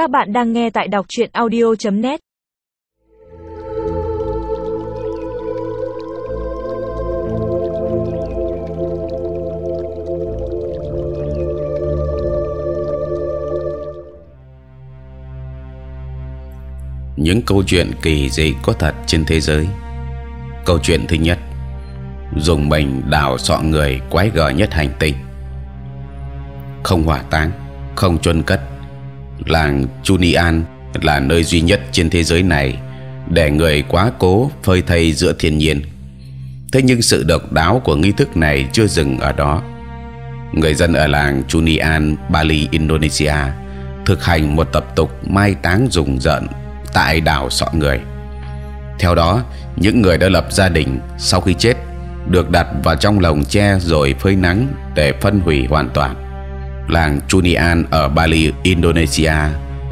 Các bạn đang nghe tại đọc truyện audio.net. những câu chuyện kỳ dị có thật trên thế giới. Câu chuyện thứ nhất: dùng mình đào sọ người quái gở nhất hành tinh. Không hỏa táng, không chôn cất. Làng Chunian là nơi duy nhất trên thế giới này để người quá cố phơi thây giữa thiên nhiên. Thế nhưng sự độc đáo của nghi thức này chưa dừng ở đó. Người dân ở làng Chunian, Bali, Indonesia thực hành một tập tục mai táng rùng rợn tại đảo sọ người. Theo đó, những người đã lập gia đình sau khi chết được đặt vào trong lồng tre rồi phơi nắng để phân hủy hoàn toàn. Làng Chunian ở Bali, Indonesia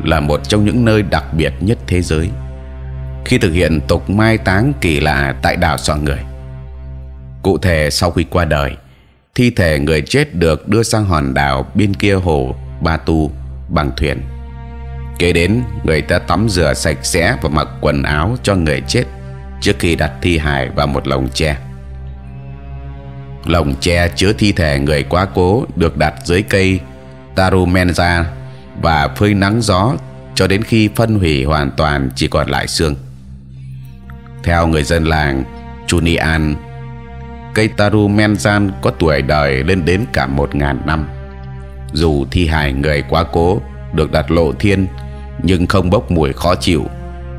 là một trong những nơi đặc biệt nhất thế giới khi thực hiện tục mai táng kỳ lạ tại đảo sọ người. Cụ thể, sau khi qua đời, thi thể người chết được đưa sang hòn đảo bên kia hồ Batu bằng thuyền kế đến người ta tắm rửa sạch sẽ và mặc quần áo cho người chết trước khi đặt thi hài vào một lồng tre lồng tre chứa thi thể người quá cố được đặt dưới cây tarumenza và phơi nắng gió cho đến khi phân hủy hoàn toàn chỉ còn lại xương theo người dân làng Chunian cây tarumenza có tuổi đời lên đến cả một ngàn năm dù thi hài người quá cố được đặt lộ thiên nhưng không bốc mùi khó chịu.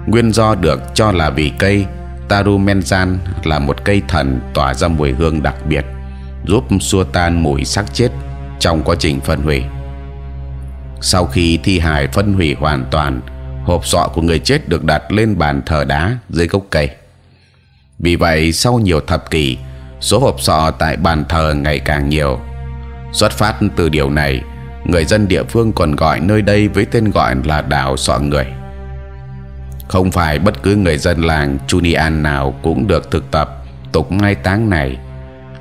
Nguyên do được cho là vì cây Tarumenjan là một cây thần tỏa ra mùi hương đặc biệt, giúp xua tan mùi xác chết trong quá trình phân hủy. Sau khi thi hài phân hủy hoàn toàn, hộp sọ của người chết được đặt lên bàn thờ đá dưới gốc cây. Vì vậy, sau nhiều thập kỷ, số hộp sọ tại bàn thờ ngày càng nhiều. Xuất phát từ điều này, người dân địa phương còn gọi nơi đây với tên gọi là đảo sọ người. Không phải bất cứ người dân làng Chunian nào cũng được thực tập tục mai táng này.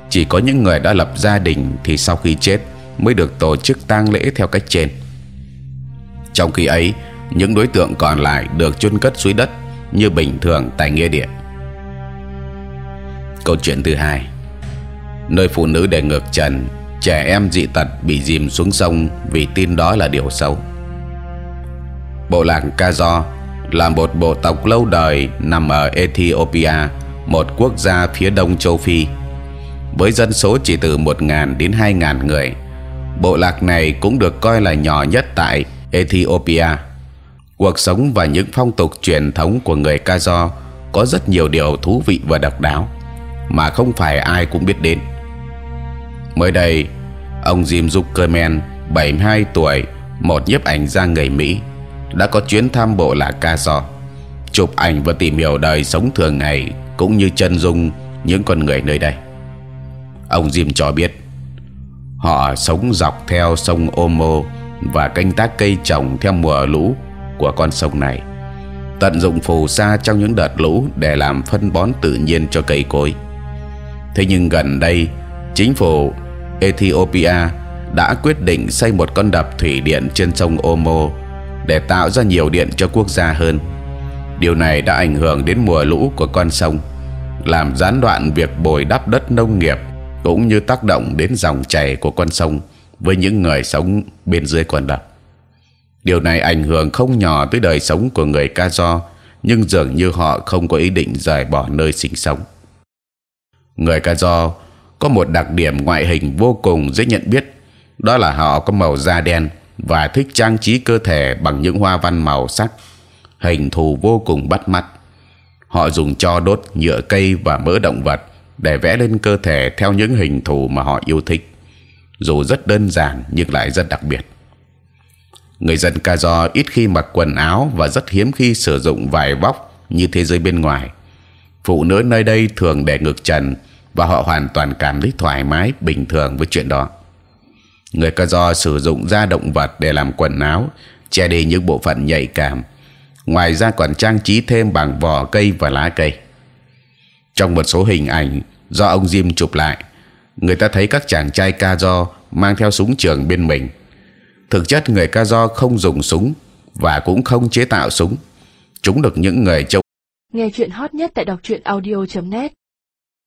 Chỉ có những người đã lập gia đình thì sau khi chết mới được tổ chức tang lễ theo cách trên. Trong khi ấy, những đối tượng còn lại được chôn cất dưới đất như bình thường tại nghĩa địa. Câu chuyện thứ hai, nơi phụ nữ để ngược trần trẻ em dị tật bị dìm xuống sông vì tin đó là điều xấu. Bộ lạc Kazo là một bộ tộc lâu đời nằm ở Ethiopia, một quốc gia phía đông châu Phi, với dân số chỉ từ 1.000 đến 2.000 người. Bộ lạc này cũng được coi là nhỏ nhất tại Ethiopia. Cuộc sống và những phong tục truyền thống của người Kazo có rất nhiều điều thú vị và độc đáo mà không phải ai cũng biết đến mới đây ông Jim Zuckerman 72 tuổi một nhiếp ảnh gia người Mỹ đã có chuyến thăm bộ lạc Kazo, chụp ảnh và tìm hiểu đời sống thường ngày cũng như chân dung những con người nơi đây ông Jim cho biết họ sống dọc theo sông Omo và canh tác cây trồng theo mùa lũ của con sông này. Tận dụng phù sa trong những đợt lũ để làm phân bón tự nhiên cho cây cối. Thế nhưng gần đây chính phủ Ethiopia đã quyết định xây một con đập thủy điện trên sông Omo để tạo ra nhiều điện cho quốc gia hơn. Điều này đã ảnh hưởng đến mùa lũ của con sông, làm gián đoạn việc bồi đắp đất nông nghiệp cũng như tác động đến dòng chảy của con sông với những người sống bên dưới quần đảo Điều này ảnh hưởng không nhỏ tới đời sống của người Kazo, nhưng dường như họ không có ý định rời bỏ nơi sinh sống. Người Kazo có một đặc điểm ngoại hình vô cùng dễ nhận biết, đó là họ có màu da đen và thích trang trí cơ thể bằng những hoa văn màu sắc, hình thù vô cùng bắt mắt. Họ dùng cho đốt nhựa cây và mỡ động vật để vẽ lên cơ thể theo những hình thù mà họ yêu thích, dù rất đơn giản nhưng lại rất đặc biệt. Người dân Kazo ít khi mặc quần áo và rất hiếm khi sử dụng vải vóc như thế giới bên ngoài. Phụ nữ nơi đây thường để ngực trần và họ hoàn toàn cảm thấy thoải mái bình thường với chuyện đó. Người Kazo sử dụng da động vật để làm quần áo, che đi những bộ phận nhạy cảm. Ngoài ra còn trang trí thêm bằng vỏ cây và lá cây. Trong một số hình ảnh do ông Jim chụp lại, người ta thấy các chàng trai Kazo mang theo súng trường bên mình. Thực chất người Kazo không dùng súng và cũng không chế tạo súng chúng được những người châu Nghe chuyện hot nhất tại đọc truyện audio.net